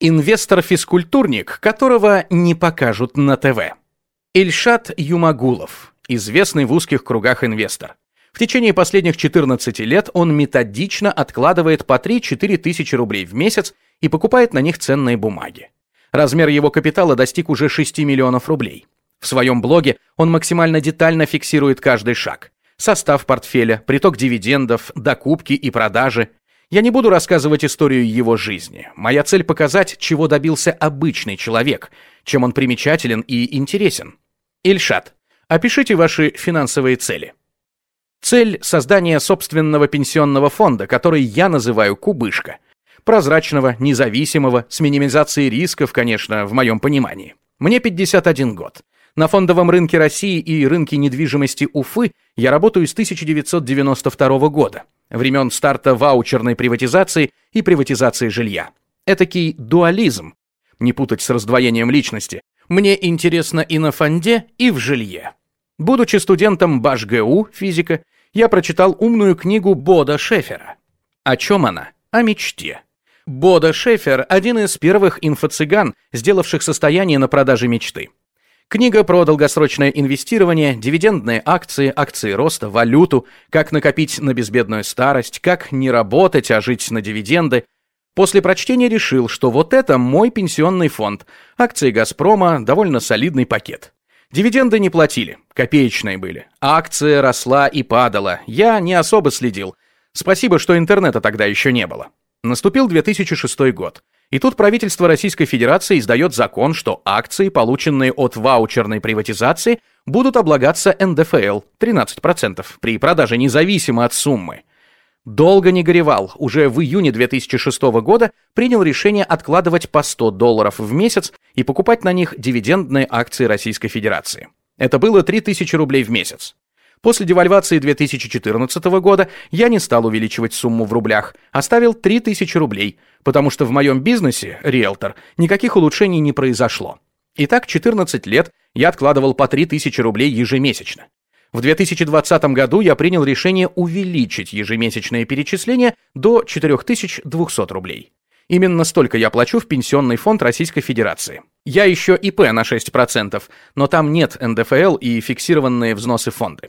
Инвестор-физкультурник, которого не покажут на ТВ. Ильшат Юмагулов, известный в узких кругах инвестор. В течение последних 14 лет он методично откладывает по 3-4 тысячи рублей в месяц и покупает на них ценные бумаги. Размер его капитала достиг уже 6 миллионов рублей. В своем блоге он максимально детально фиксирует каждый шаг. Состав портфеля, приток дивидендов, докупки и продажи, я не буду рассказывать историю его жизни. Моя цель показать, чего добился обычный человек, чем он примечателен и интересен. Ильшат, опишите ваши финансовые цели. Цель – создания собственного пенсионного фонда, который я называю «кубышка». Прозрачного, независимого, с минимизацией рисков, конечно, в моем понимании. Мне 51 год. На фондовом рынке России и рынке недвижимости Уфы я работаю с 1992 года времен старта ваучерной приватизации и приватизации жилья. Этакий дуализм, не путать с раздвоением личности. Мне интересно и на фонде, и в жилье. Будучи студентом БашГУ, физика, я прочитал умную книгу Бода Шефера. О чем она? О мечте. Бода Шефер – один из первых инфо-цыган, сделавших состояние на продаже мечты. Книга про долгосрочное инвестирование, дивидендные акции, акции роста, валюту, как накопить на безбедную старость, как не работать, а жить на дивиденды. После прочтения решил, что вот это мой пенсионный фонд. Акции «Газпрома» — довольно солидный пакет. Дивиденды не платили, копеечные были. Акция росла и падала. Я не особо следил. Спасибо, что интернета тогда еще не было. Наступил 2006 год. И тут правительство Российской Федерации издает закон, что акции, полученные от ваучерной приватизации, будут облагаться НДФЛ 13% при продаже независимо от суммы. Долго не горевал, уже в июне 2006 года принял решение откладывать по 100 долларов в месяц и покупать на них дивидендные акции Российской Федерации. Это было 3000 рублей в месяц. После девальвации 2014 года я не стал увеличивать сумму в рублях, оставил 3000 рублей, потому что в моем бизнесе, риэлтор, никаких улучшений не произошло. Итак, 14 лет я откладывал по 3000 рублей ежемесячно. В 2020 году я принял решение увеличить ежемесячные перечисления до 4200 рублей. Именно столько я плачу в Пенсионный фонд Российской Федерации. Я еще ИП на 6%, но там нет НДФЛ и фиксированные взносы фонды.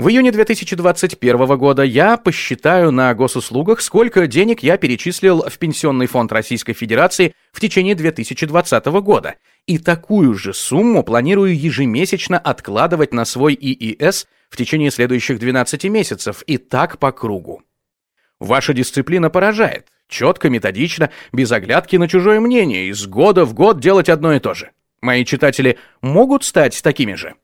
В июне 2021 года я посчитаю на госуслугах, сколько денег я перечислил в Пенсионный фонд Российской Федерации в течение 2020 года, и такую же сумму планирую ежемесячно откладывать на свой ИИС в течение следующих 12 месяцев, и так по кругу. Ваша дисциплина поражает. Четко, методично, без оглядки на чужое мнение, из года в год делать одно и то же. Мои читатели могут стать такими же?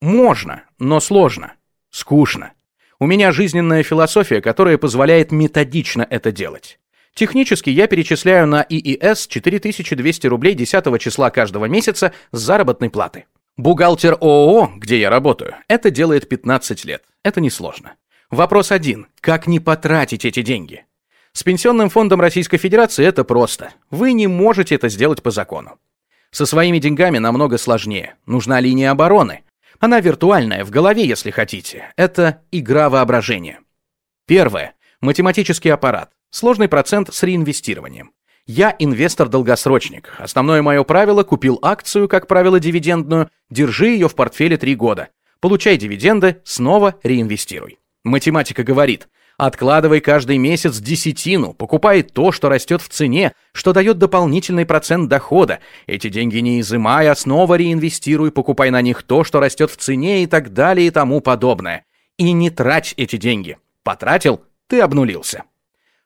Можно, но сложно. Скучно. У меня жизненная философия, которая позволяет методично это делать. Технически я перечисляю на ИИС 4200 рублей 10 числа каждого месяца с заработной платы. Бухгалтер ООО, где я работаю, это делает 15 лет. Это несложно. Вопрос один. Как не потратить эти деньги? С Пенсионным фондом Российской Федерации это просто. Вы не можете это сделать по закону. Со своими деньгами намного сложнее. Нужна линия обороны. Она виртуальная, в голове, если хотите. Это игра воображения. Первое. Математический аппарат. Сложный процент с реинвестированием. Я инвестор-долгосрочник. Основное мое правило – купил акцию, как правило, дивидендную, держи ее в портфеле 3 года. Получай дивиденды, снова реинвестируй. Математика говорит, Откладывай каждый месяц десятину, покупай то, что растет в цене, что дает дополнительный процент дохода. Эти деньги не изымай, а снова реинвестируй, покупай на них то, что растет в цене и так далее и тому подобное. И не трать эти деньги. Потратил – ты обнулился.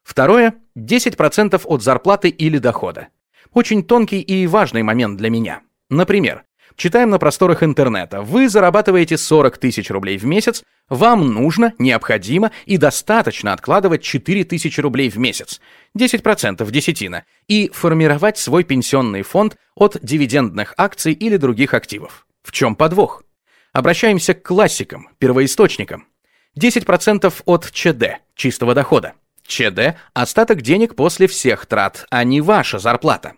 Второе – 10% от зарплаты или дохода. Очень тонкий и важный момент для меня. Например, Читаем на просторах интернета. Вы зарабатываете 40 тысяч рублей в месяц, вам нужно, необходимо и достаточно откладывать 4 тысячи рублей в месяц, 10% десятина, и формировать свой пенсионный фонд от дивидендных акций или других активов. В чем подвох? Обращаемся к классикам, первоисточникам. 10% от ЧД, чистого дохода. ЧД – остаток денег после всех трат, а не ваша зарплата.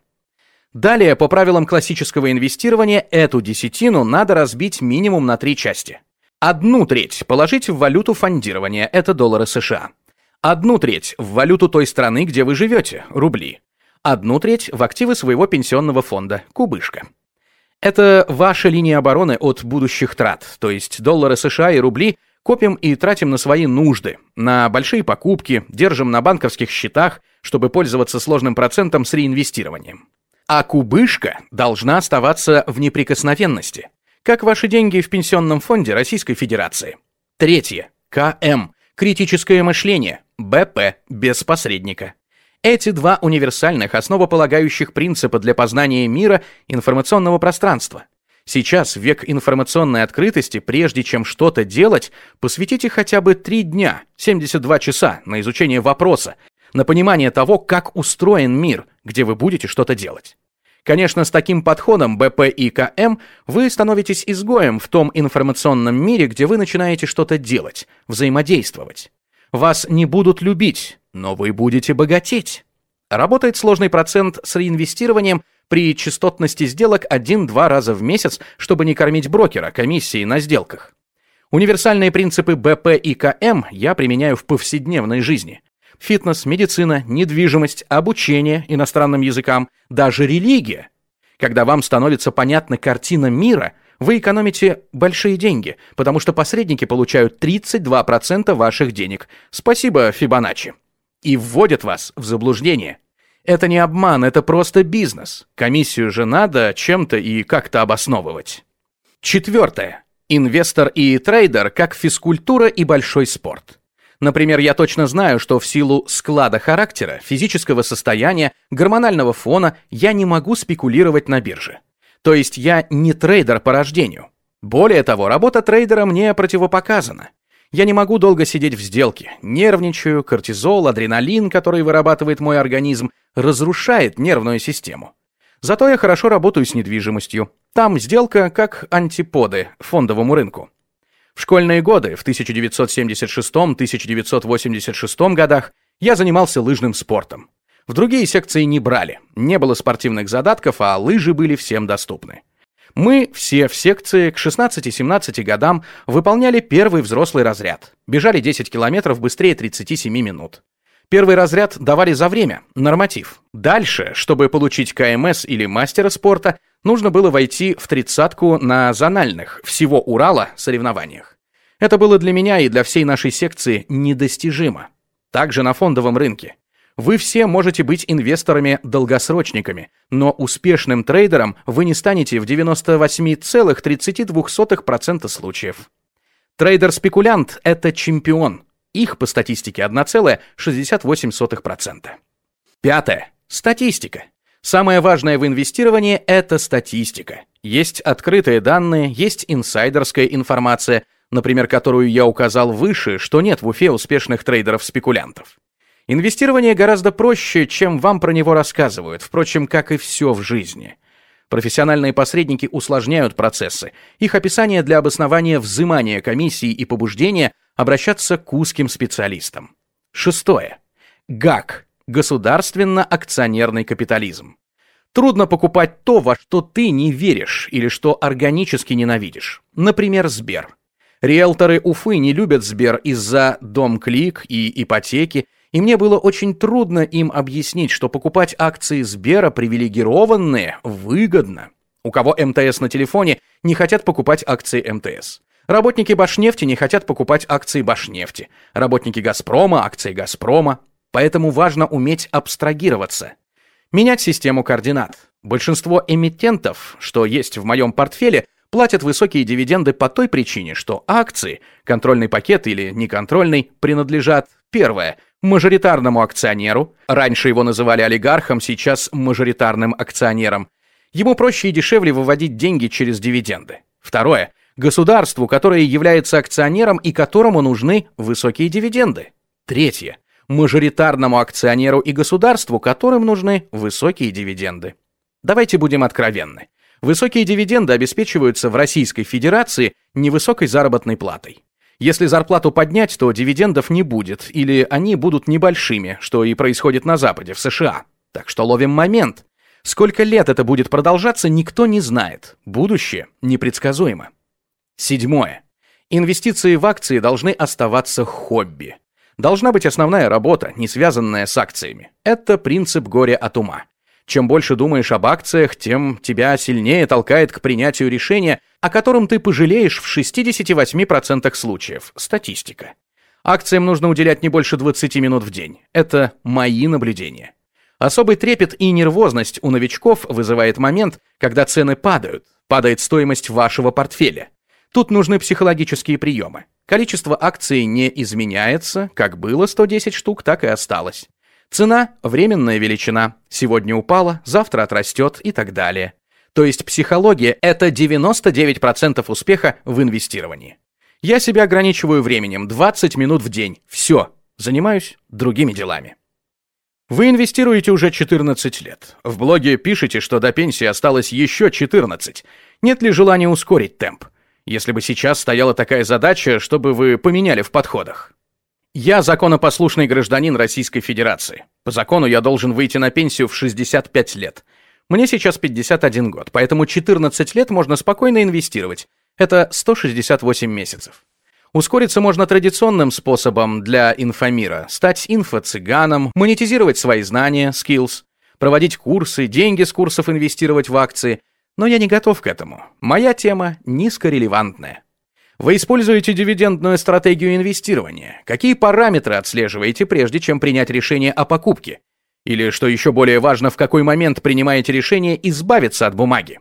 Далее, по правилам классического инвестирования, эту десятину надо разбить минимум на три части. Одну треть положить в валюту фондирования, это доллары США. Одну треть в валюту той страны, где вы живете, рубли. одну треть в активы своего пенсионного фонда «Кубышка». Это ваша линия обороны от будущих трат, то есть доллары США и рубли копим и тратим на свои нужды, на большие покупки, держим на банковских счетах, чтобы пользоваться сложным процентом с реинвестированием. А кубышка должна оставаться в неприкосновенности, как ваши деньги в пенсионном фонде Российской Федерации. Третье. КМ. Критическое мышление. БП. Без посредника. Эти два универсальных, основополагающих принципа для познания мира информационного пространства. Сейчас, в век информационной открытости, прежде чем что-то делать, посвятите хотя бы 3 дня, 72 часа на изучение вопроса, на понимание того, как устроен мир, где вы будете что-то делать. Конечно, с таким подходом БП и КМ вы становитесь изгоем в том информационном мире, где вы начинаете что-то делать, взаимодействовать. Вас не будут любить, но вы будете богатеть. Работает сложный процент с реинвестированием при частотности сделок 1-2 раза в месяц, чтобы не кормить брокера комиссией на сделках. Универсальные принципы БП и КМ я применяю в повседневной жизни. Фитнес, медицина, недвижимость, обучение иностранным языкам, даже религия. Когда вам становится понятна картина мира, вы экономите большие деньги, потому что посредники получают 32% ваших денег. Спасибо, Фибоначчи. И вводят вас в заблуждение. Это не обман, это просто бизнес. Комиссию же надо чем-то и как-то обосновывать. Четвертое. Инвестор и трейдер как физкультура и большой спорт. Например, я точно знаю, что в силу склада характера, физического состояния, гормонального фона я не могу спекулировать на бирже. То есть я не трейдер по рождению. Более того, работа трейдера мне противопоказана. Я не могу долго сидеть в сделке. Нервничаю, кортизол, адреналин, который вырабатывает мой организм, разрушает нервную систему. Зато я хорошо работаю с недвижимостью. Там сделка как антиподы фондовому рынку. В школьные годы, в 1976-1986 годах, я занимался лыжным спортом. В другие секции не брали, не было спортивных задатков, а лыжи были всем доступны. Мы все в секции к 16-17 годам выполняли первый взрослый разряд. Бежали 10 километров быстрее 37 минут. Первый разряд давали за время, норматив. Дальше, чтобы получить КМС или мастера спорта, нужно было войти в тридцатку на зональных, всего Урала, соревнованиях. Это было для меня и для всей нашей секции недостижимо. Также на фондовом рынке. Вы все можете быть инвесторами-долгосрочниками, но успешным трейдером вы не станете в 98,32% случаев. Трейдер-спекулянт – это чемпион. Их по статистике 1,68%. Пятое. Статистика. Самое важное в инвестировании – это статистика. Есть открытые данные, есть инсайдерская информация, например, которую я указал выше, что нет в Уфе успешных трейдеров-спекулянтов. Инвестирование гораздо проще, чем вам про него рассказывают, впрочем, как и все в жизни. Профессиональные посредники усложняют процессы. Их описание для обоснования взимания комиссии и побуждения обращаться к узким специалистам. Шестое. ГАК. Государственно-акционерный капитализм. Трудно покупать то, во что ты не веришь или что органически ненавидишь. Например, Сбер. Риэлторы Уфы не любят Сбер из-за дом-клик и ипотеки, и мне было очень трудно им объяснить, что покупать акции Сбера привилегированные выгодно. У кого МТС на телефоне, не хотят покупать акции МТС. Работники Башнефти не хотят покупать акции Башнефти. Работники Газпрома – акции Газпрома. Поэтому важно уметь абстрагироваться. Менять систему координат. Большинство эмитентов, что есть в моем портфеле, платят высокие дивиденды по той причине, что акции, контрольный пакет или неконтрольный, принадлежат, первое, мажоритарному акционеру, раньше его называли олигархом, сейчас мажоритарным акционером, ему проще и дешевле выводить деньги через дивиденды. Второе. Государству, которое является акционером и которому нужны высокие дивиденды. Третье. Мажоритарному акционеру и государству, которым нужны высокие дивиденды. Давайте будем откровенны. Высокие дивиденды обеспечиваются в Российской Федерации невысокой заработной платой. Если зарплату поднять, то дивидендов не будет, или они будут небольшими, что и происходит на Западе, в США. Так что ловим момент. Сколько лет это будет продолжаться, никто не знает. Будущее непредсказуемо. Седьмое. Инвестиции в акции должны оставаться хобби. Должна быть основная работа, не связанная с акциями. Это принцип горя от ума. Чем больше думаешь об акциях, тем тебя сильнее толкает к принятию решения, о котором ты пожалеешь в 68% случаев. Статистика. Акциям нужно уделять не больше 20 минут в день. Это мои наблюдения. Особый трепет и нервозность у новичков вызывает момент, когда цены падают, падает стоимость вашего портфеля. Тут нужны психологические приемы. Количество акций не изменяется, как было 110 штук, так и осталось. Цена – временная величина. Сегодня упала, завтра отрастет и так далее. То есть психология – это 99% успеха в инвестировании. Я себя ограничиваю временем 20 минут в день. Все. Занимаюсь другими делами. Вы инвестируете уже 14 лет. В блоге пишете, что до пенсии осталось еще 14. Нет ли желания ускорить темп? Если бы сейчас стояла такая задача, чтобы вы поменяли в подходах. Я законопослушный гражданин Российской Федерации. По закону я должен выйти на пенсию в 65 лет. Мне сейчас 51 год, поэтому 14 лет можно спокойно инвестировать. Это 168 месяцев. Ускориться можно традиционным способом для инфомира. Стать инфо-цыганом, монетизировать свои знания, skills, проводить курсы, деньги с курсов инвестировать в акции. Но я не готов к этому. Моя тема низкорелевантная. Вы используете дивидендную стратегию инвестирования. Какие параметры отслеживаете, прежде чем принять решение о покупке? Или, что еще более важно, в какой момент принимаете решение избавиться от бумаги?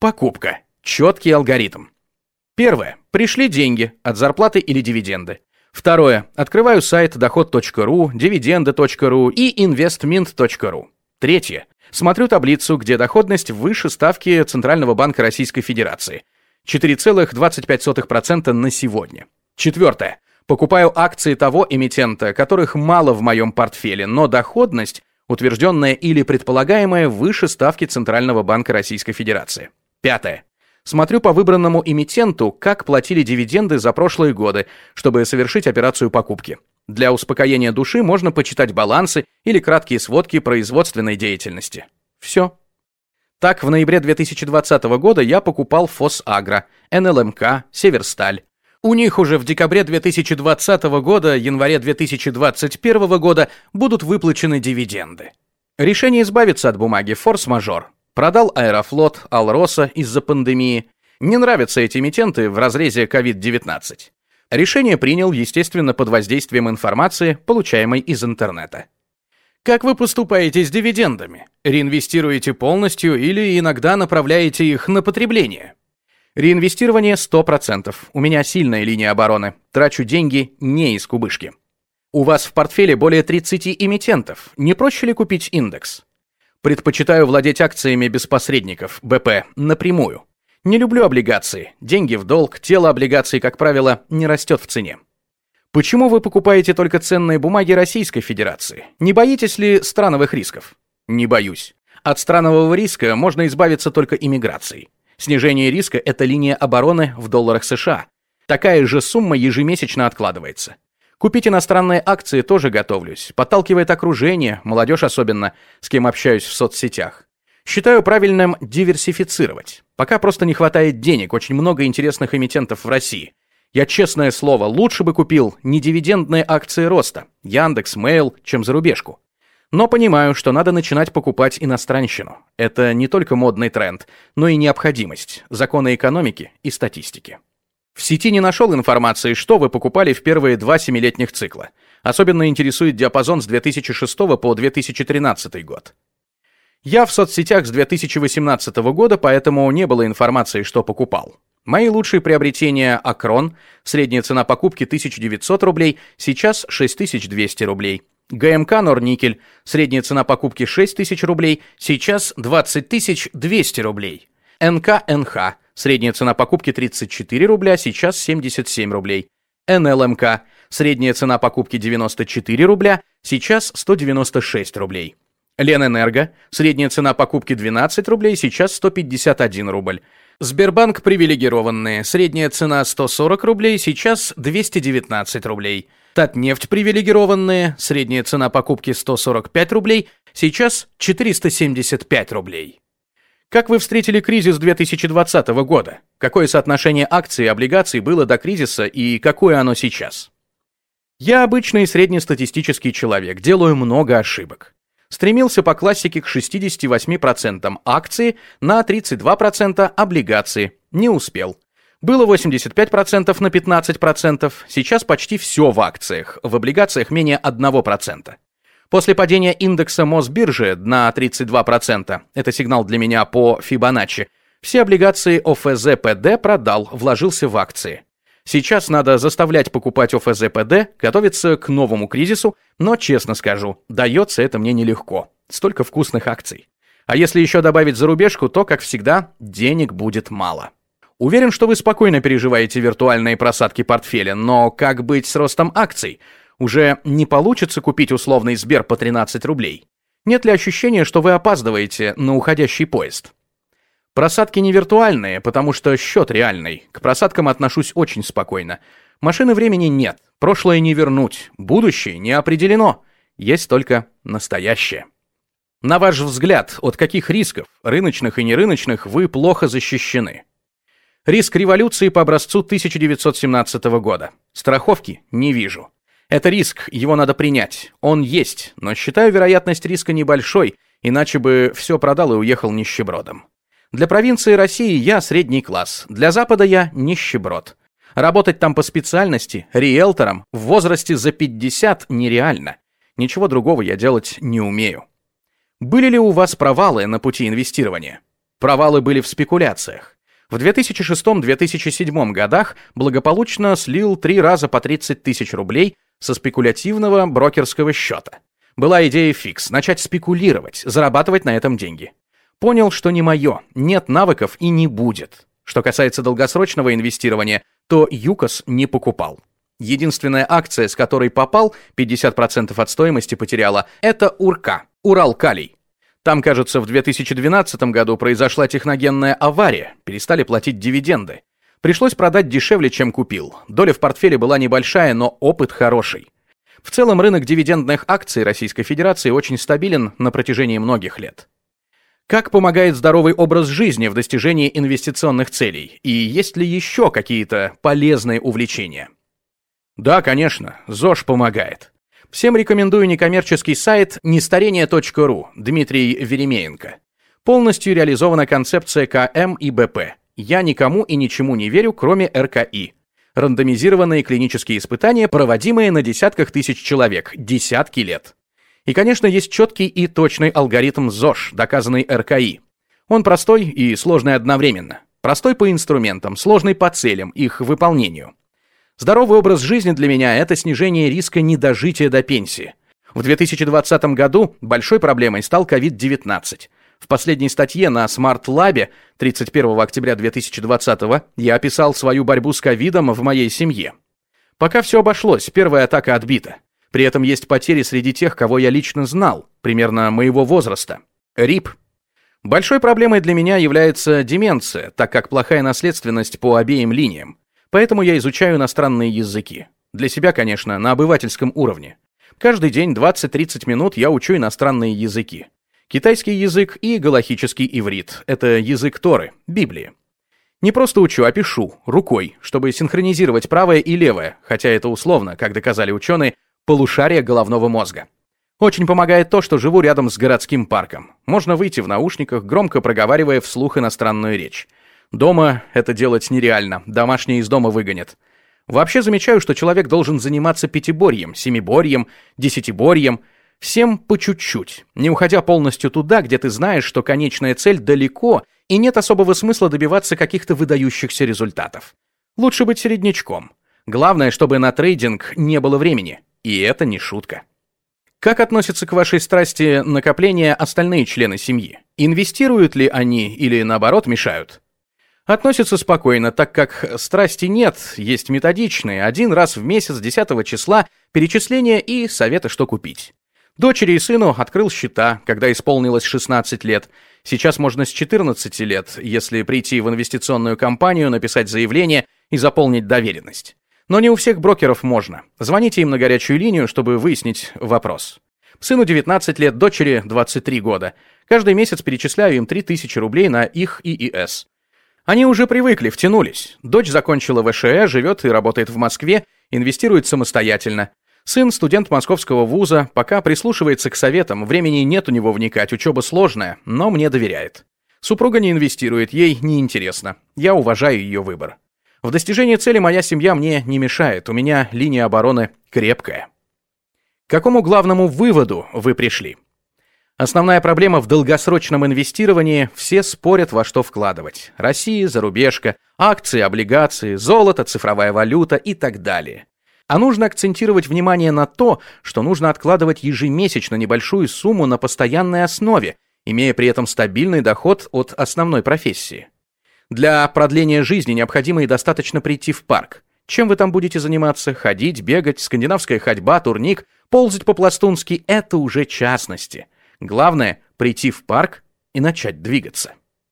Покупка. Четкий алгоритм. Первое. Пришли деньги от зарплаты или дивиденды. Второе. Открываю сайт доход.ру, дивиденды.ру и investment.ru. Третье. Смотрю таблицу, где доходность выше ставки Центрального банка Российской Федерации. 4,25% на сегодня. Четвертое. Покупаю акции того эмитента, которых мало в моем портфеле, но доходность, утвержденная или предполагаемая, выше ставки Центрального банка Российской Федерации. Пятое. Смотрю по выбранному эмитенту, как платили дивиденды за прошлые годы, чтобы совершить операцию покупки. Для успокоения души можно почитать балансы или краткие сводки производственной деятельности. Все. Так, в ноябре 2020 года я покупал Фосагро, НЛМК, Северсталь. У них уже в декабре 2020 года, январе 2021 года будут выплачены дивиденды. Решение избавиться от бумаги форс-мажор. Продал Аэрофлот, Алроса из-за пандемии. Не нравятся эти эмитенты в разрезе COVID-19. Решение принял, естественно, под воздействием информации, получаемой из интернета. Как вы поступаете с дивидендами? Реинвестируете полностью или иногда направляете их на потребление? Реинвестирование 100%. У меня сильная линия обороны. Трачу деньги не из кубышки. У вас в портфеле более 30 эмитентов. Не проще ли купить индекс? Предпочитаю владеть акциями без посредников, БП, напрямую. Не люблю облигации. Деньги в долг, тело облигаций, как правило, не растет в цене. Почему вы покупаете только ценные бумаги Российской Федерации? Не боитесь ли страновых рисков? Не боюсь. От странового риска можно избавиться только иммиграцией. Снижение риска – это линия обороны в долларах США. Такая же сумма ежемесячно откладывается. Купить иностранные акции тоже готовлюсь. Подталкивает окружение, молодежь особенно, с кем общаюсь в соцсетях. Считаю правильным диверсифицировать. Пока просто не хватает денег, очень много интересных эмитентов в России. Я, честное слово, лучше бы купил не дивидендные акции роста, Яндекс, Mail, чем зарубежку. Но понимаю, что надо начинать покупать иностранщину. Это не только модный тренд, но и необходимость, законы экономики и статистики. В сети не нашел информации, что вы покупали в первые два семилетних цикла. Особенно интересует диапазон с 2006 по 2013 год. Я в соцсетях с 2018 года, поэтому не было информации, что покупал. Мои лучшие приобретения Акрон, средняя цена покупки 1900 рублей, сейчас 6200 рублей. ГМК Норникель, средняя цена покупки 6000 рублей, сейчас 20200 рублей. НК НХ, Средняя цена покупки 34 рубля, сейчас 77 рублей. НЛМК. Средняя цена покупки 94 рубля, сейчас 196 рублей. Ленэнерго. Средняя цена покупки 12 рублей, сейчас 151 рубль. Сбербанк привилегированные. Средняя цена 140 рублей, сейчас 219 рублей. Татнефть привилегированные. Средняя цена покупки 145 рублей, сейчас 475 рублей. Как вы встретили кризис 2020 года? Какое соотношение акций и облигаций было до кризиса и какое оно сейчас? Я обычный среднестатистический человек, делаю много ошибок. Стремился по классике к 68% акции, на 32% облигации. Не успел. Было 85% на 15%, сейчас почти все в акциях, в облигациях менее 1%. После падения индекса Мосбиржи на 32%, это сигнал для меня по Фибоначчи, все облигации ОФЗ-ПД продал, вложился в акции. Сейчас надо заставлять покупать ОФЗ-ПД, готовиться к новому кризису, но, честно скажу, дается это мне нелегко. Столько вкусных акций. А если еще добавить зарубежку, то, как всегда, денег будет мало. Уверен, что вы спокойно переживаете виртуальные просадки портфеля, но как быть с ростом акций? Уже не получится купить условный Сбер по 13 рублей? Нет ли ощущения, что вы опаздываете на уходящий поезд? Просадки не виртуальные, потому что счет реальный. К просадкам отношусь очень спокойно. Машины времени нет, прошлое не вернуть, будущее не определено. Есть только настоящее. На ваш взгляд, от каких рисков, рыночных и нерыночных, вы плохо защищены? Риск революции по образцу 1917 года. Страховки не вижу. Это риск, его надо принять. Он есть, но считаю вероятность риска небольшой, иначе бы все продал и уехал нищебродом. Для провинции России я средний класс, для Запада я нищеброд. Работать там по специальности, риэлтором, в возрасте за 50 нереально. Ничего другого я делать не умею. Были ли у вас провалы на пути инвестирования? Провалы были в спекуляциях. В 2006-2007 годах благополучно слил три раза по 30 тысяч рублей со спекулятивного брокерского счета. Была идея фикс – начать спекулировать, зарабатывать на этом деньги. Понял, что не мое, нет навыков и не будет. Что касается долгосрочного инвестирования, то ЮКОС не покупал. Единственная акция, с которой попал, 50% от стоимости потеряла, это УРКА, Урал-Калий. Там, кажется, в 2012 году произошла техногенная авария, перестали платить дивиденды. Пришлось продать дешевле, чем купил. Доля в портфеле была небольшая, но опыт хороший. В целом рынок дивидендных акций Российской Федерации очень стабилен на протяжении многих лет. Как помогает здоровый образ жизни в достижении инвестиционных целей? И есть ли еще какие-то полезные увлечения? Да, конечно, ЗОЖ помогает. Всем рекомендую некоммерческий сайт нестарение.ру Дмитрий Веремеенко. Полностью реализована концепция КМ и БП. Я никому и ничему не верю, кроме РКИ. Рандомизированные клинические испытания, проводимые на десятках тысяч человек, десятки лет. И, конечно, есть четкий и точный алгоритм ЗОЖ, доказанный РКИ. Он простой и сложный одновременно. Простой по инструментам, сложный по целям, их выполнению. Здоровый образ жизни для меня – это снижение риска недожития до пенсии. В 2020 году большой проблемой стал COVID-19. В последней статье на Smart Lab 31 октября 2020 я описал свою борьбу с ковидом в моей семье. Пока все обошлось, первая атака отбита. При этом есть потери среди тех, кого я лично знал, примерно моего возраста. РИП. Большой проблемой для меня является деменция, так как плохая наследственность по обеим линиям. Поэтому я изучаю иностранные языки. Для себя, конечно, на обывательском уровне. Каждый день 20-30 минут я учу иностранные языки. Китайский язык и галахический иврит – это язык Торы, Библии. Не просто учу, а пишу, рукой, чтобы синхронизировать правое и левое, хотя это условно, как доказали ученые, полушарие головного мозга. Очень помогает то, что живу рядом с городским парком. Можно выйти в наушниках, громко проговаривая вслух иностранную речь. Дома это делать нереально, домашние из дома выгонят. Вообще замечаю, что человек должен заниматься пятиборьем, семиборьем, десятиборьем, всем по чуть-чуть, не уходя полностью туда, где ты знаешь, что конечная цель далеко, и нет особого смысла добиваться каких-то выдающихся результатов. Лучше быть середнячком. Главное, чтобы на трейдинг не было времени, и это не шутка. Как относятся к вашей страсти накопления остальные члены семьи? Инвестируют ли они или наоборот мешают? Относятся спокойно, так как страсти нет, есть методичные, один раз в месяц 10 числа перечисления и советы, что купить. Дочери и сыну открыл счета, когда исполнилось 16 лет. Сейчас можно с 14 лет, если прийти в инвестиционную компанию, написать заявление и заполнить доверенность. Но не у всех брокеров можно. Звоните им на горячую линию, чтобы выяснить вопрос. Сыну 19 лет, дочери 23 года. Каждый месяц перечисляю им 3000 рублей на их ИИС. Они уже привыкли, втянулись. Дочь закончила ВШЭ, живет и работает в Москве, инвестирует самостоятельно. Сын студент московского вуза, пока прислушивается к советам, времени нет у него вникать, учеба сложная, но мне доверяет. Супруга не инвестирует, ей неинтересно. Я уважаю ее выбор. В достижении цели моя семья мне не мешает, у меня линия обороны крепкая. К какому главному выводу вы пришли? Основная проблема в долгосрочном инвестировании – все спорят во что вкладывать. Россия, зарубежка, акции, облигации, золото, цифровая валюта и так далее. А нужно акцентировать внимание на то, что нужно откладывать ежемесячно небольшую сумму на постоянной основе, имея при этом стабильный доход от основной профессии. Для продления жизни необходимо и достаточно прийти в парк. Чем вы там будете заниматься? Ходить, бегать, скандинавская ходьба, турник, ползать по-пластунски – это уже частности – Главное — прийти в парк и начать двигаться.